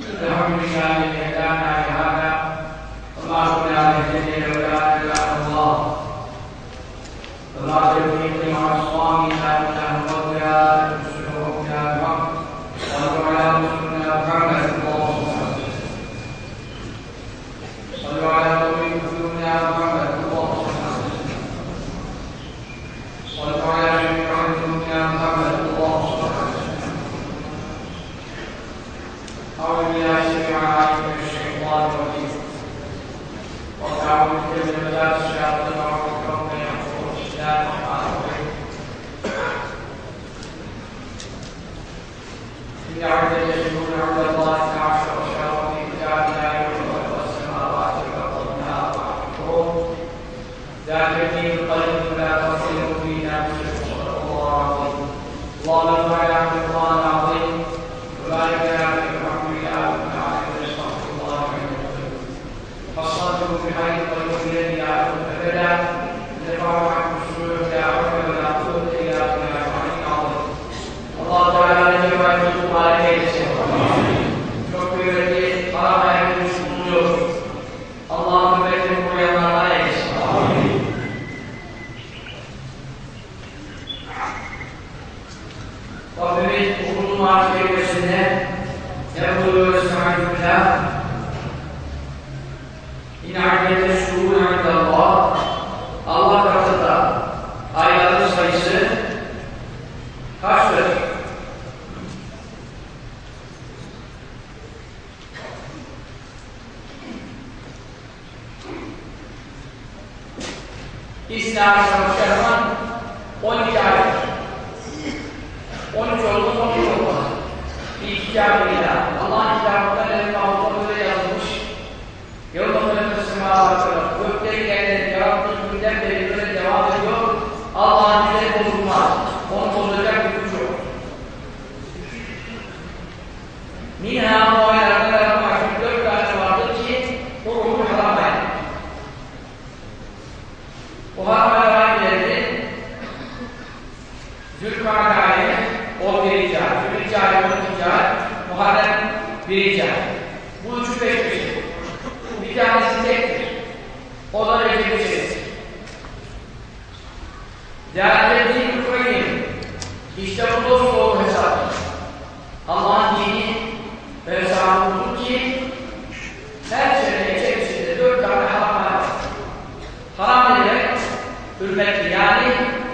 الحمد لله الذي هدانا لهذا والله لا يهتدي لولا هدانا الله فلا تكن مع الصامت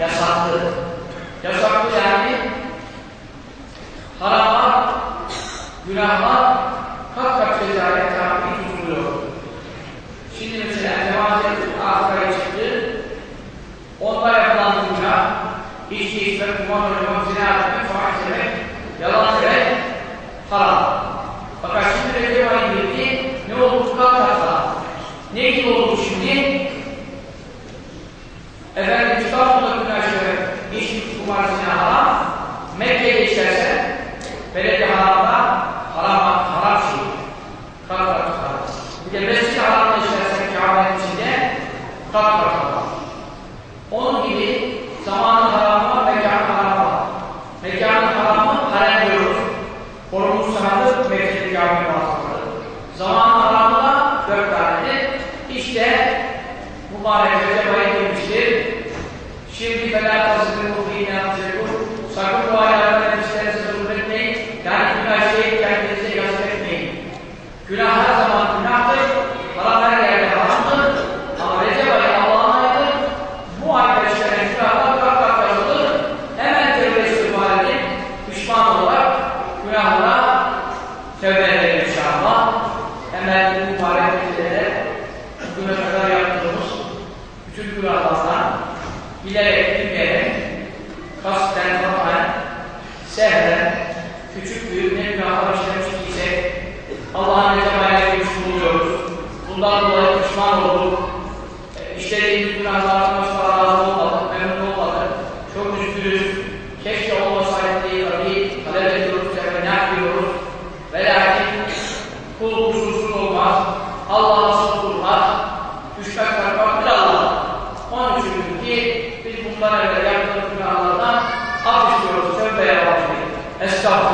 yasaklı. Yasaklı yani haramlar, günahlar kat kat cezaya tabi tutuluyor. Şimdi mesela cemaat Afrika'ya çıktı. Onda yapılan günah, içki içmek, kumar oynamak, zina etmek, faiz yemek, yalan söylemek haram. Fakat şimdi Recep ayı girdi, ne oldu? Kat kat. Ne gibi oldu şimdi? Efendim içki, kumar, zina haram. Mekke'ye içersen, belediye haramda haram, haram şey. Kat kat haram. Bir de mescid haramda içersen Kabe'nin içinde kat kat haram. Onun gibi zamanın haramı var, mekanın haramı var. Mekanın haramı harem diyoruz. Korunmuş sanatı Mekke'de Kabe'nin vasıfları. Zamanın haramı da dört tanedir. İşte mübarek Recep ayı girmiştir. Şimdi felâ tasbihû fînâ tezekûn. Sakın bu ayarlara Allah'ın rezamayla girmiş bulunuyoruz. Bundan dolayı pişman olduk. E, işlediğimiz günahlardan başka razı olmadık, memnun olmadık. Çok üzgünüz. Keşke olmasaydı diye tabi talep ediyoruz, yani ne yapıyoruz? Ve lakin kul kusursuz olmaz. Allah nasıl kurmaz. Düşmek kalkmak bir Allah. Onun için ki biz bundan evvel yaptığımız günahlardan af istiyoruz, tövbe yapalım. Estağfurullah. Estağfurullah.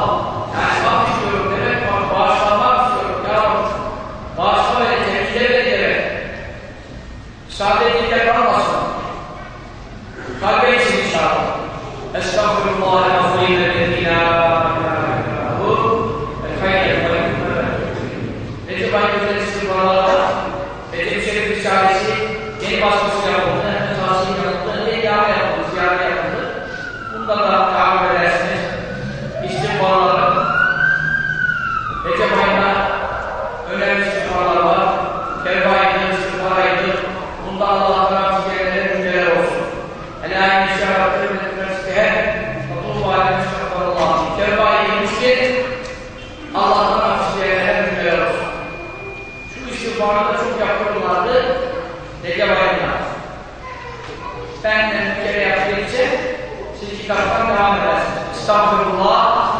Fikafkan Then etsin. Estağfurullah.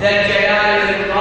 Del Celal-i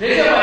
Recep ayında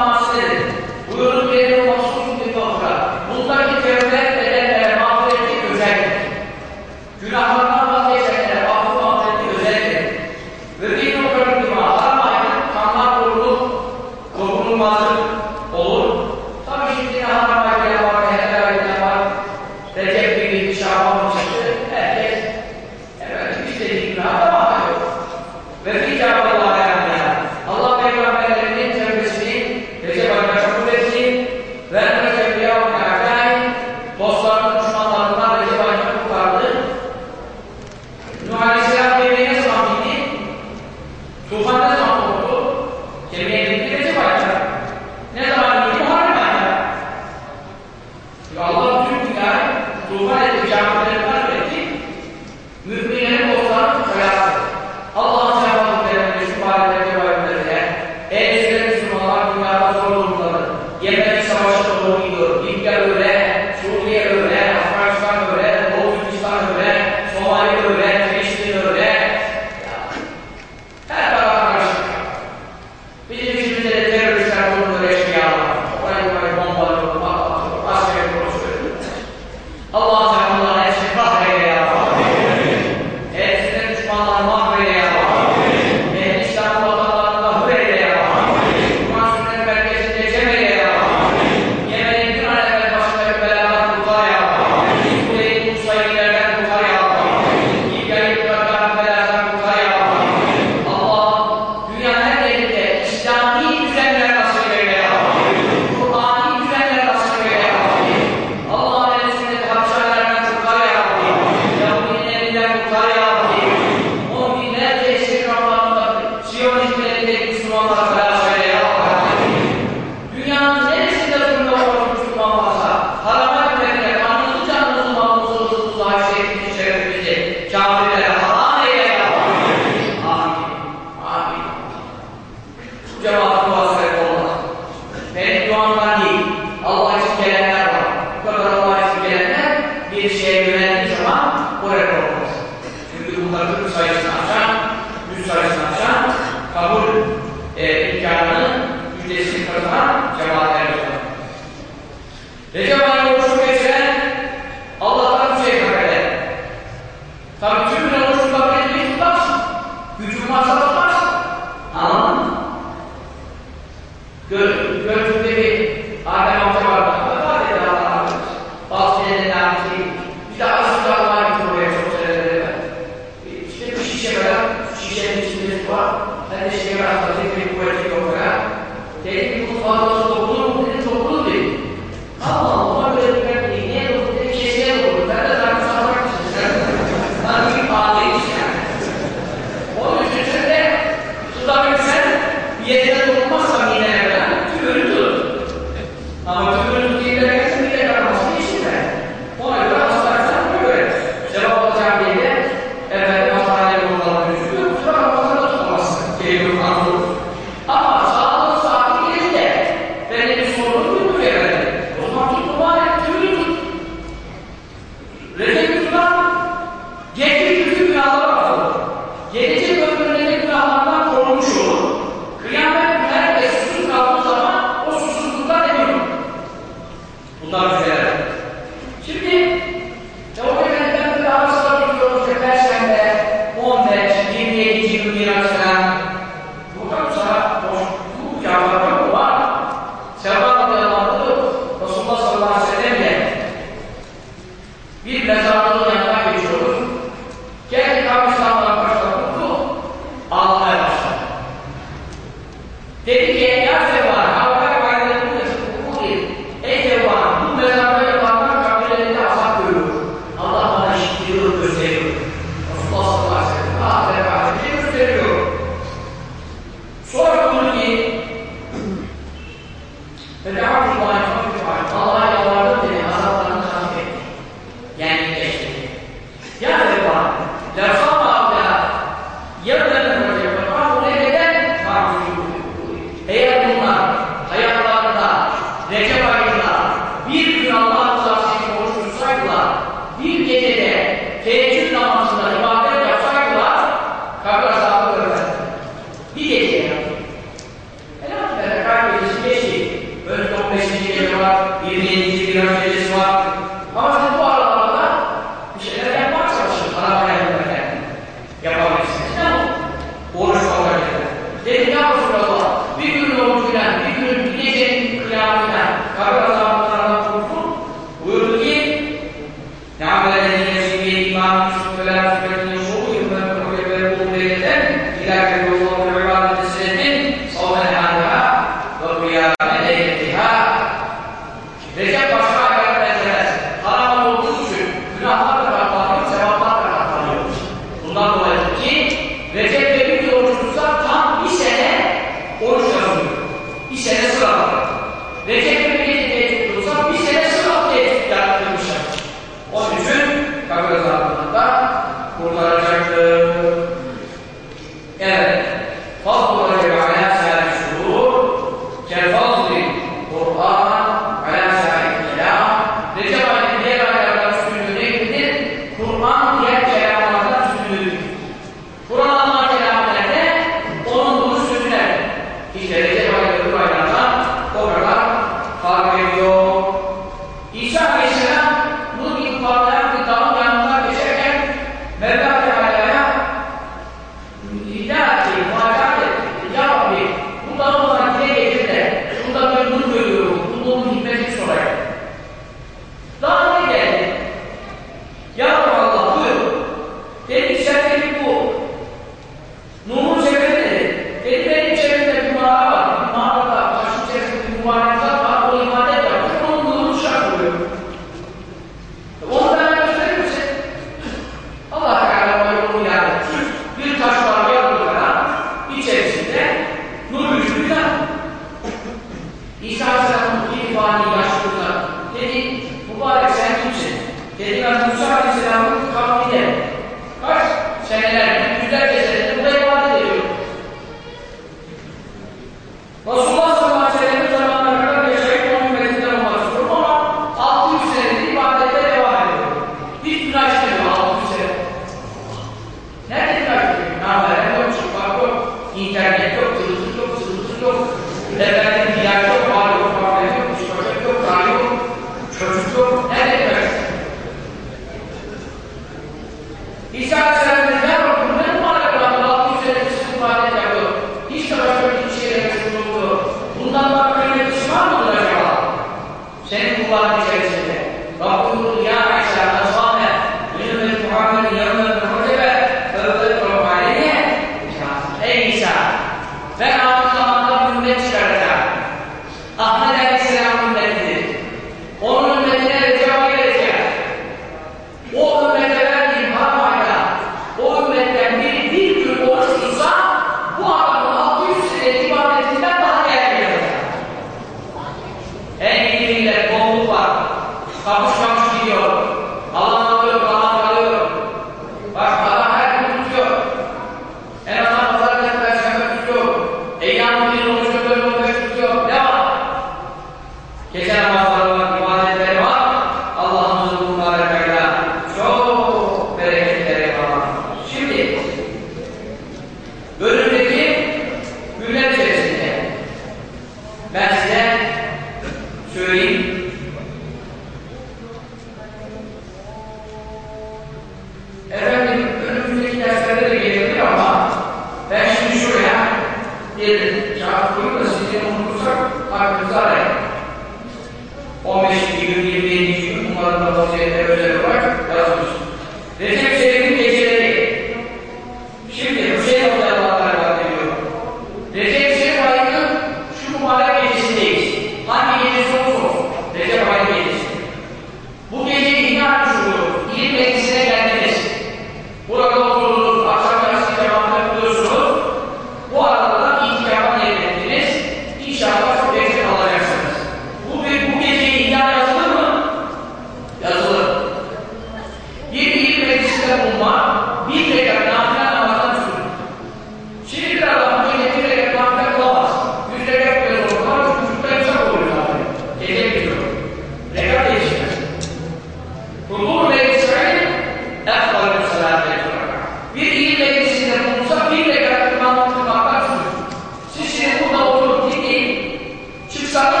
shall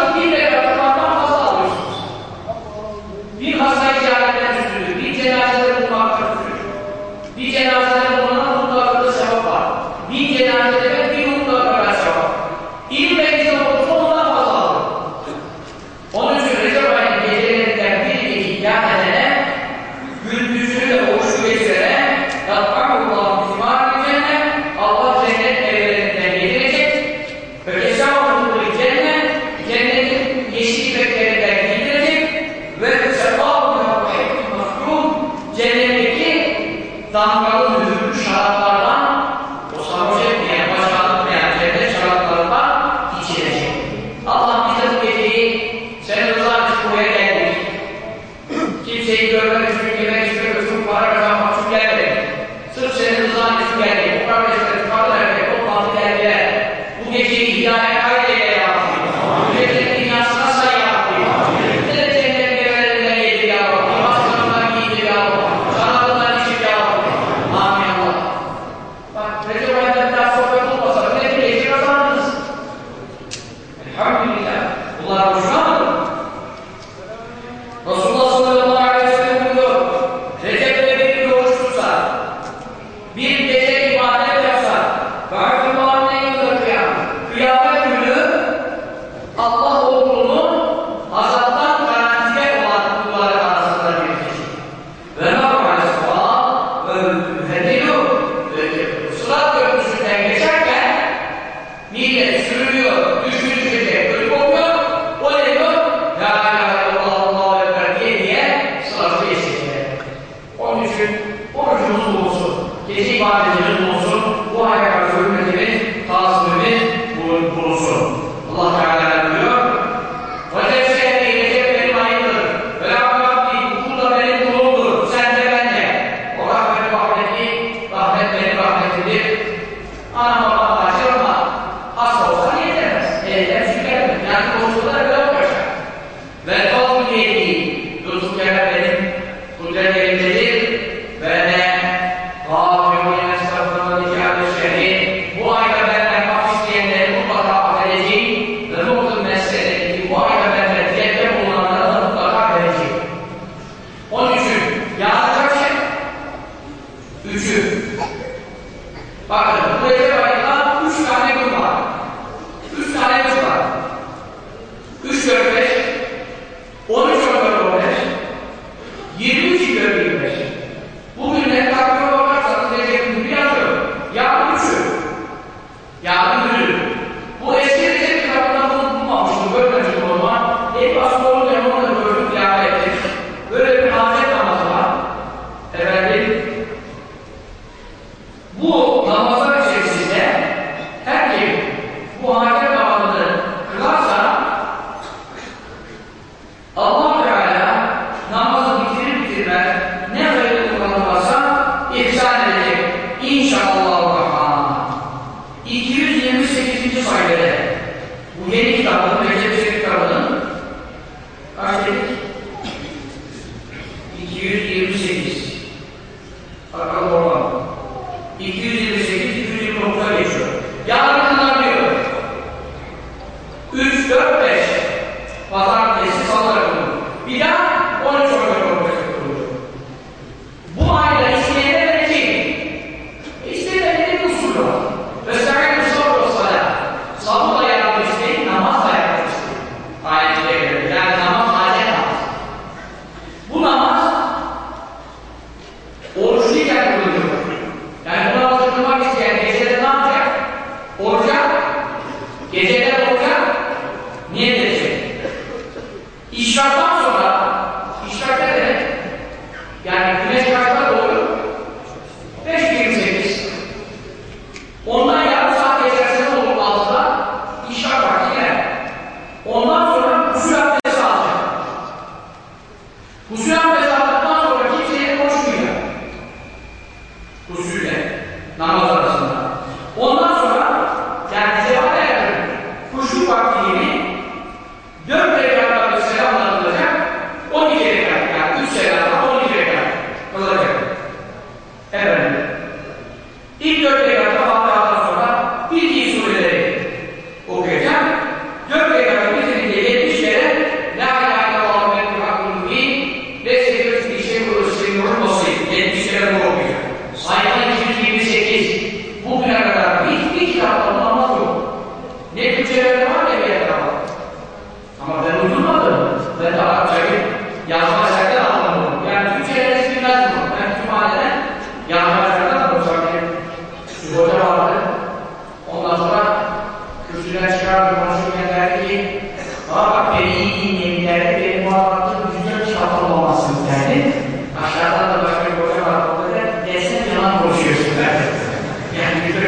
Yeah,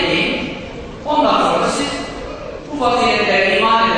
edeyim. Ondan sonra siz bu faziletlere iman ederek,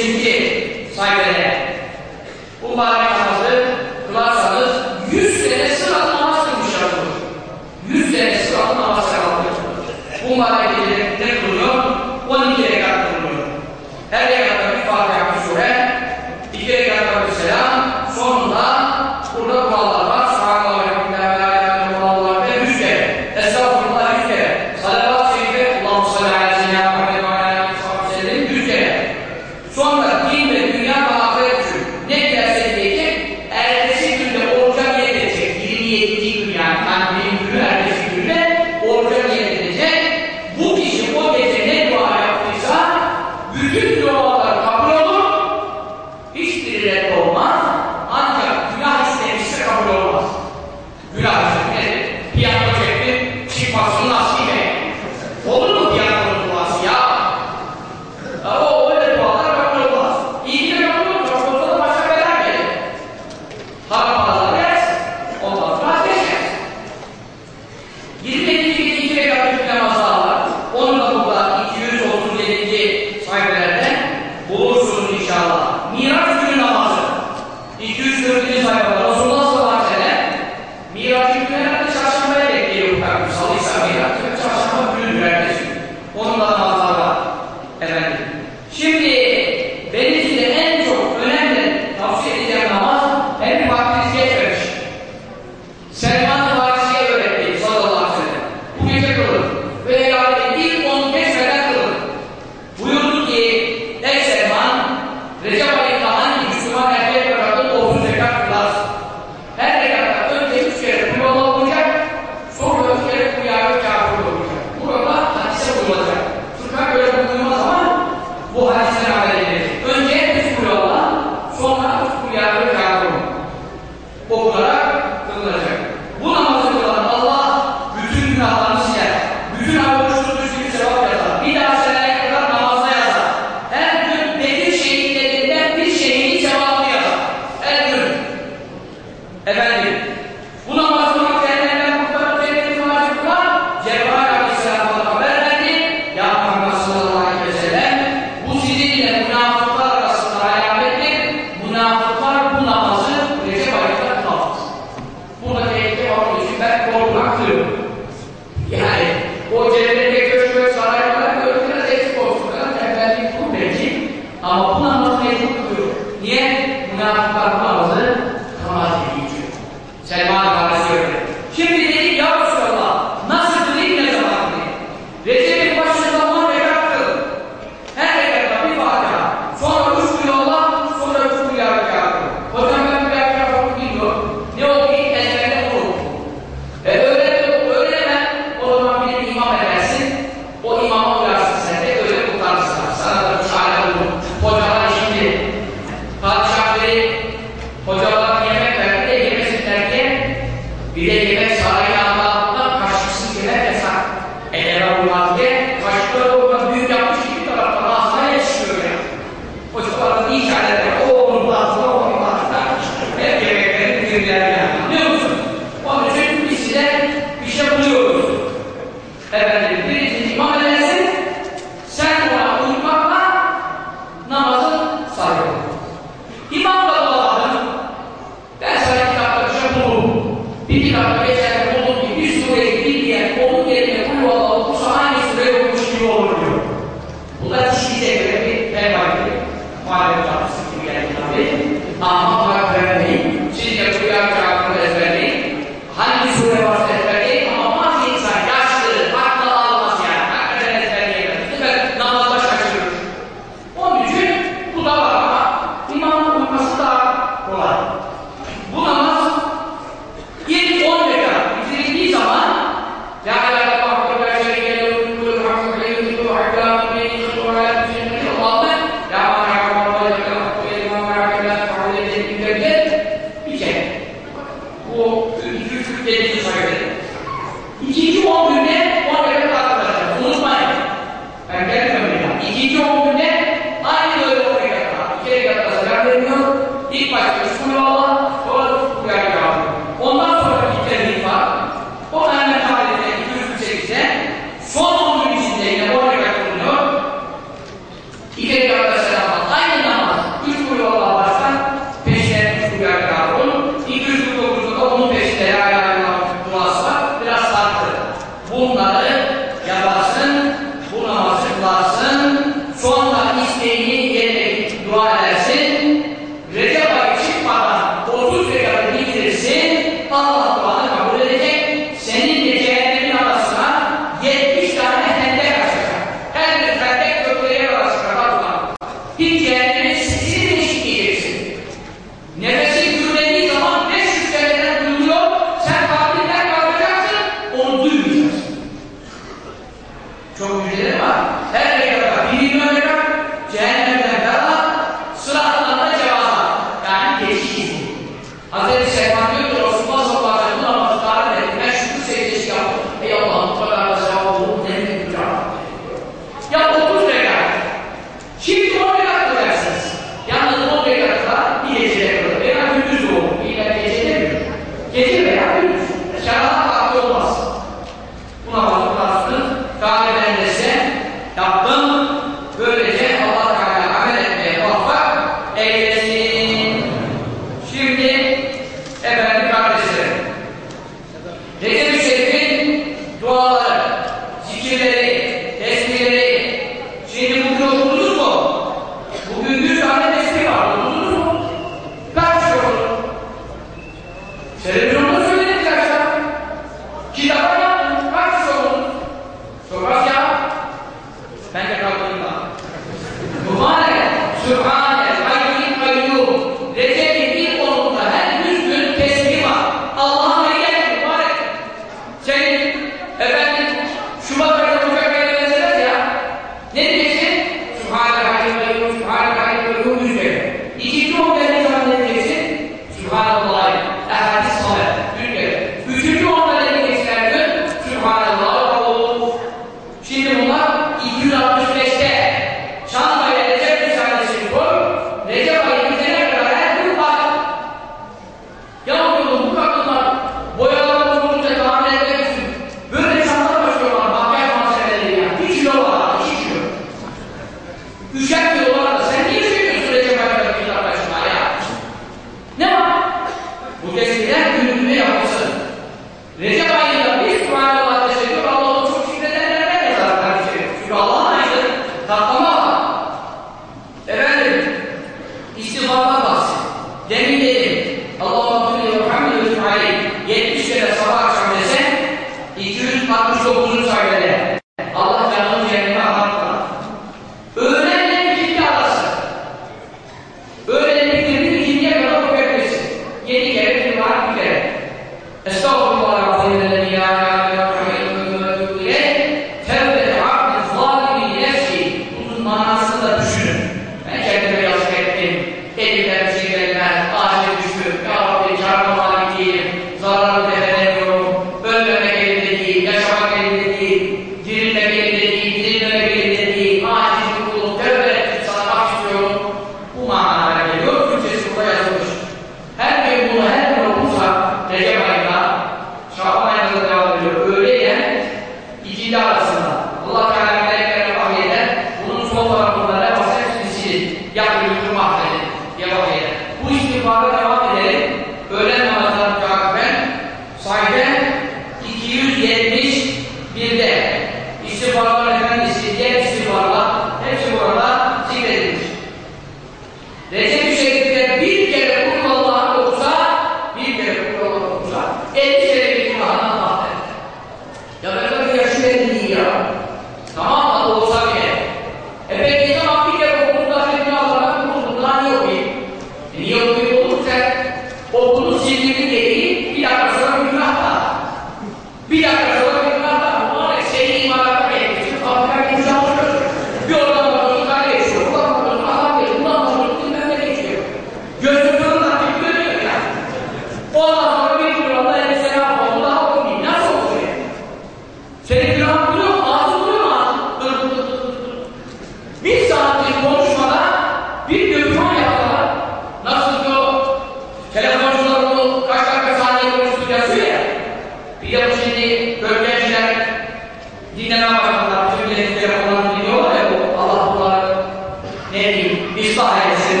ıslah etsin.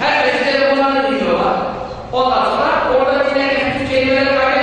Herkes telefonlarını biliyorlar. Ondan sonra orada dinleyen kelimeler kaynağı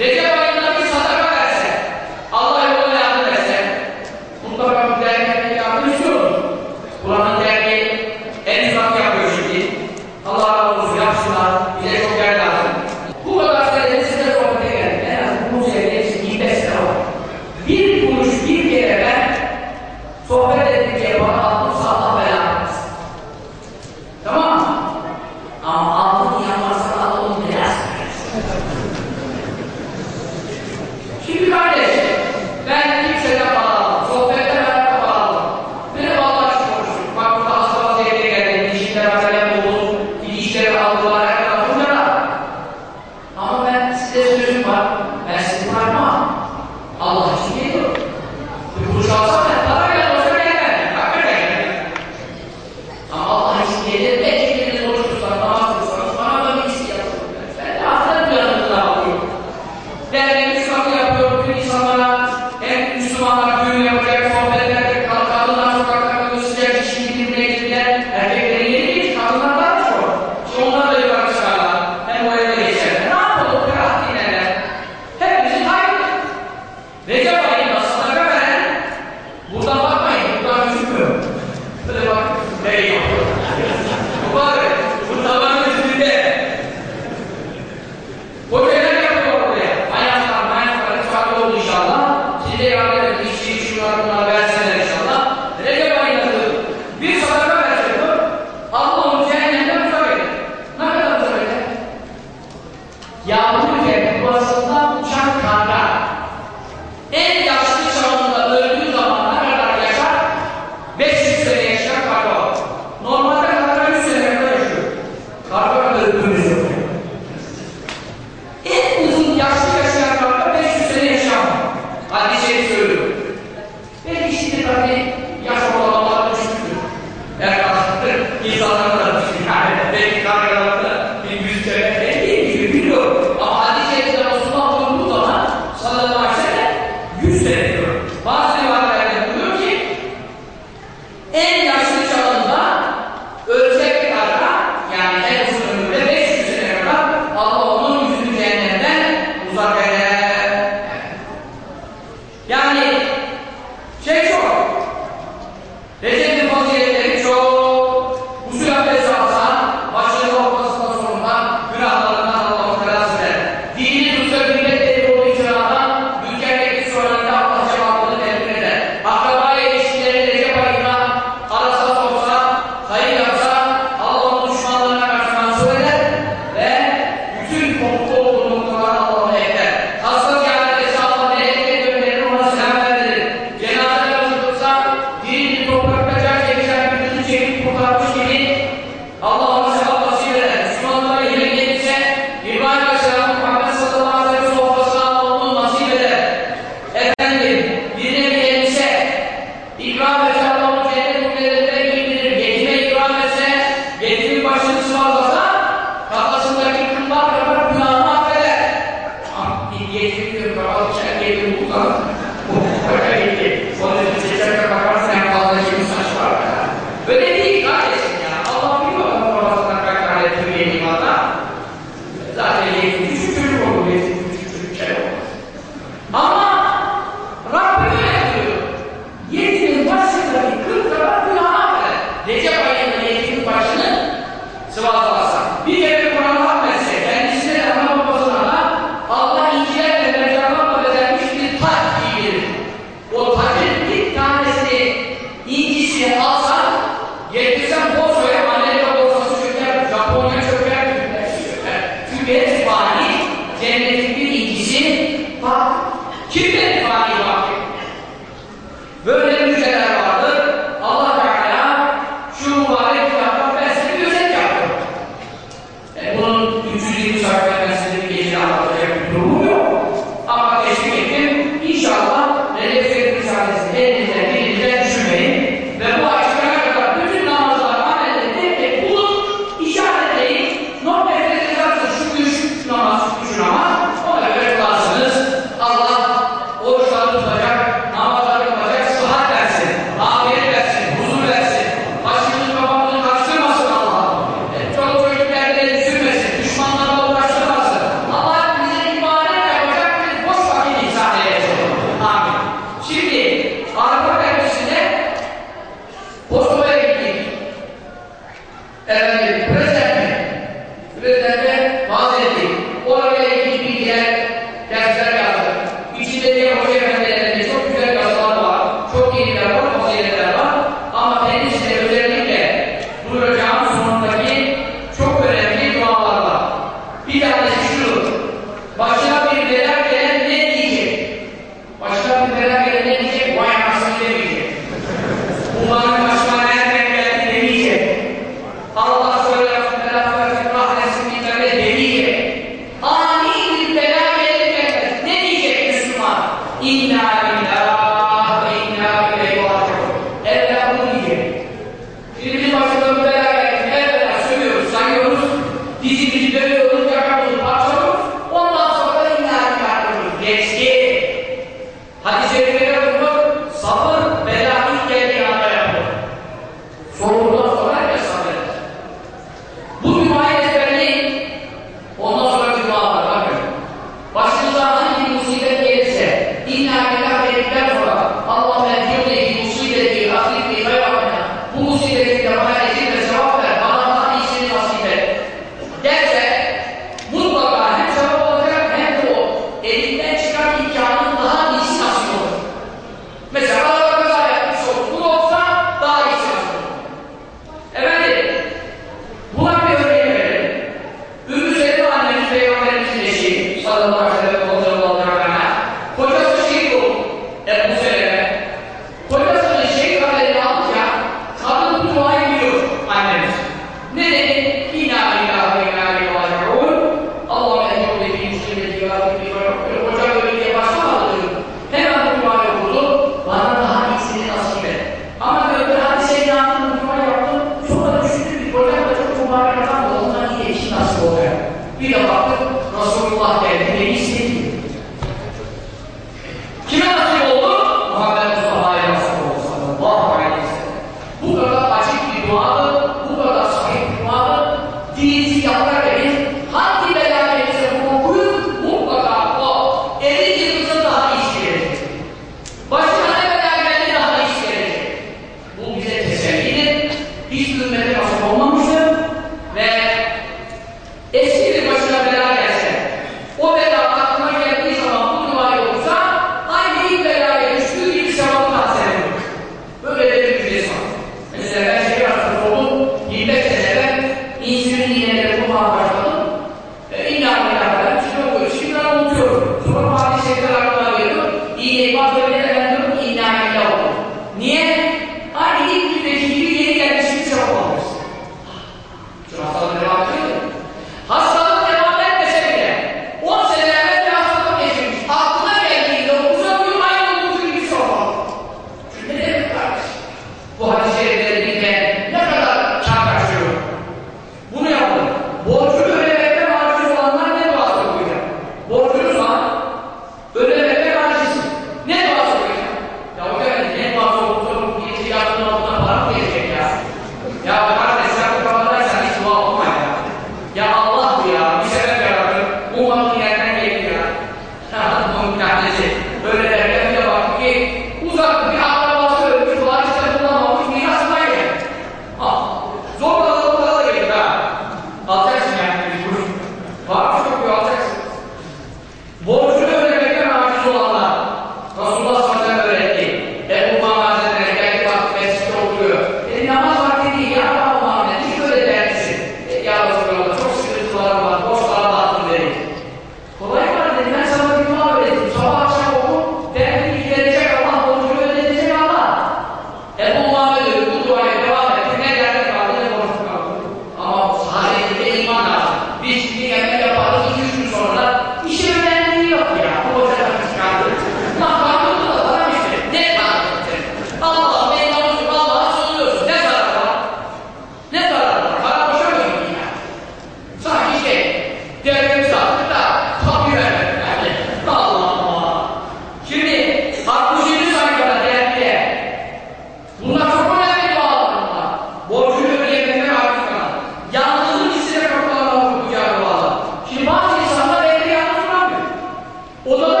오늘